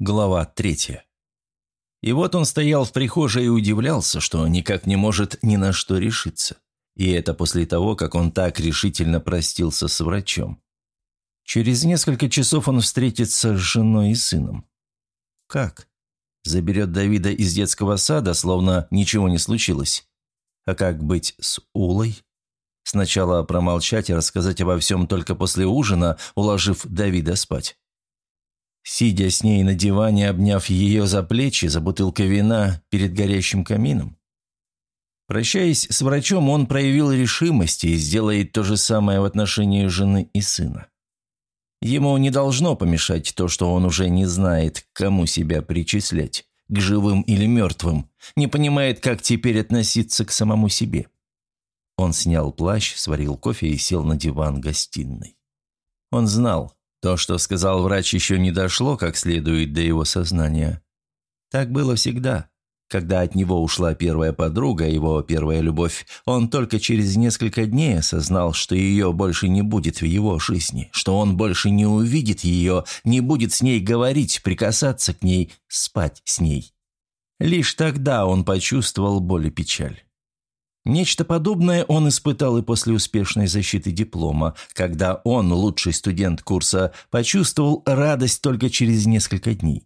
Глава третья. И вот он стоял в прихожей и удивлялся, что никак не может ни на что решиться. И это после того, как он так решительно простился с врачом. Через несколько часов он встретится с женой и сыном. Как? Заберет Давида из детского сада, словно ничего не случилось. А как быть с Улой? Сначала промолчать и рассказать обо всем только после ужина, уложив Давида спать. Сидя с ней на диване, обняв ее за плечи, за бутылкой вина перед горящим камином. Прощаясь с врачом, он проявил решимость и сделает то же самое в отношении жены и сына. Ему не должно помешать то, что он уже не знает, к кому себя причислять, к живым или мертвым, не понимает, как теперь относиться к самому себе. Он снял плащ, сварил кофе и сел на диван гостиной. Он знал, то, что сказал врач, еще не дошло как следует до его сознания. Так было всегда. Когда от него ушла первая подруга, его первая любовь, он только через несколько дней осознал, что ее больше не будет в его жизни, что он больше не увидит ее, не будет с ней говорить, прикасаться к ней, спать с ней. Лишь тогда он почувствовал боль и печаль. Нечто подобное он испытал и после успешной защиты диплома, когда он, лучший студент курса, почувствовал радость только через несколько дней.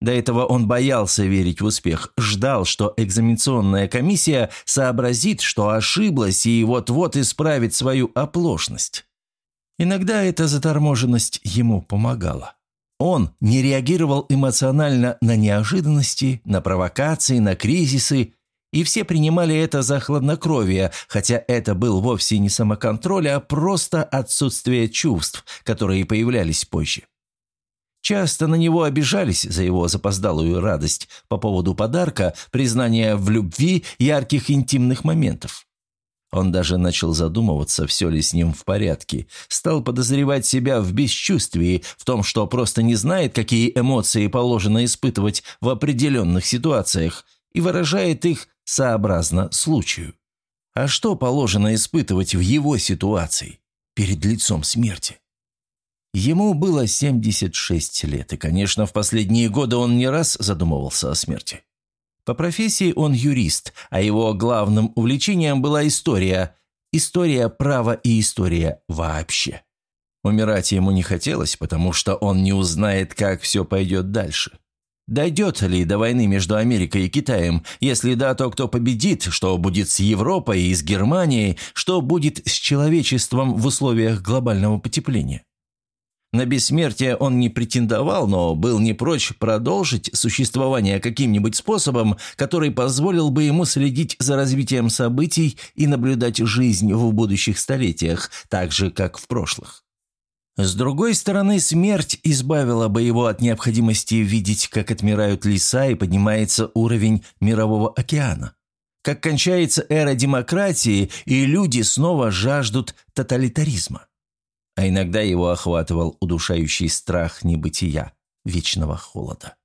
До этого он боялся верить в успех, ждал, что экзаменационная комиссия сообразит, что ошиблась и вот-вот исправит свою оплошность. Иногда эта заторможенность ему помогала. Он не реагировал эмоционально на неожиданности, на провокации, на кризисы, и все принимали это за хладнокровие, хотя это был вовсе не самоконтроль, а просто отсутствие чувств, которые появлялись позже. Часто на него обижались за его запоздалую радость по поводу подарка, признания в любви, ярких интимных моментов. Он даже начал задумываться, все ли с ним в порядке, стал подозревать себя в бесчувствии, в том, что просто не знает, какие эмоции положено испытывать в определенных ситуациях, и выражает их сообразно случаю. А что положено испытывать в его ситуации, перед лицом смерти? Ему было 76 лет, и, конечно, в последние годы он не раз задумывался о смерти. По профессии он юрист, а его главным увлечением была история. История права и история вообще. Умирать ему не хотелось, потому что он не узнает, как все пойдет дальше. Дойдет ли до войны между Америкой и Китаем? Если да, то кто победит? Что будет с Европой и с Германией? Что будет с человечеством в условиях глобального потепления? На бессмертие он не претендовал, но был не прочь продолжить существование каким-нибудь способом, который позволил бы ему следить за развитием событий и наблюдать жизнь в будущих столетиях, так же, как в прошлых. С другой стороны, смерть избавила бы его от необходимости видеть, как отмирают леса и поднимается уровень мирового океана. Как кончается эра демократии, и люди снова жаждут тоталитаризма. А иногда его охватывал удушающий страх небытия, вечного холода.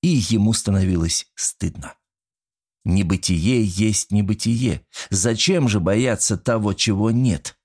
И ему становилось стыдно. Небытие есть небытие. Зачем же бояться того, чего нет?